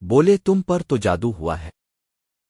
بولے تم پر تو جادو ہوا ہے۔